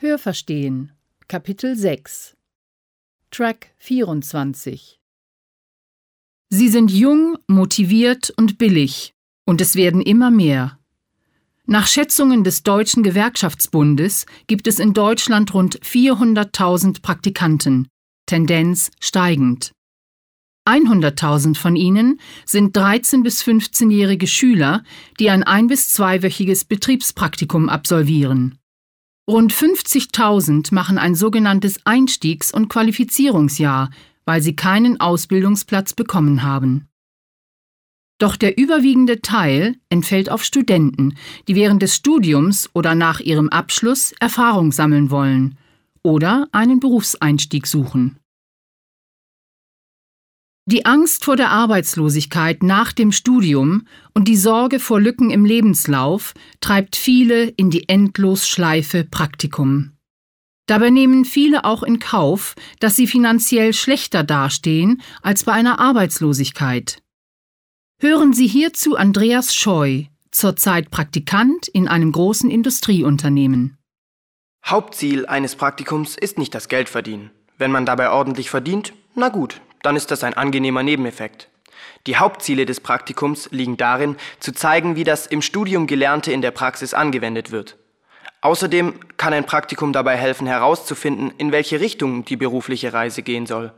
Hörverstehen Kapitel 6 Track 24 Sie sind jung, motiviert und billig, und es werden immer mehr. Nach Schätzungen des Deutschen Gewerkschaftsbundes gibt es in Deutschland rund 400.000 Praktikanten, Tendenz steigend. 100.000 von ihnen sind 13- bis 15-jährige Schüler, die ein ein- bis zweiwöchiges Betriebspraktikum absolvieren. Rund 50.000 machen ein sogenanntes Einstiegs- und Qualifizierungsjahr, weil sie keinen Ausbildungsplatz bekommen haben. Doch der überwiegende Teil entfällt auf Studenten, die während des Studiums oder nach ihrem Abschluss Erfahrung sammeln wollen oder einen Berufseinstieg suchen. Die Angst vor der Arbeitslosigkeit nach dem Studium und die Sorge vor Lücken im Lebenslauf treibt viele in die Endlosschleife Praktikum. Dabei nehmen viele auch in Kauf, dass sie finanziell schlechter dastehen als bei einer Arbeitslosigkeit. Hören Sie hierzu Andreas Scheu, zurzeit Praktikant in einem großen Industrieunternehmen. Hauptziel eines Praktikums ist nicht das Geld verdienen. Wenn man dabei ordentlich verdient, na gut, dann ist das ein angenehmer Nebeneffekt. Die Hauptziele des Praktikums liegen darin, zu zeigen, wie das im Studium Gelernte in der Praxis angewendet wird. Außerdem kann ein Praktikum dabei helfen herauszufinden, in welche Richtung die berufliche Reise gehen soll.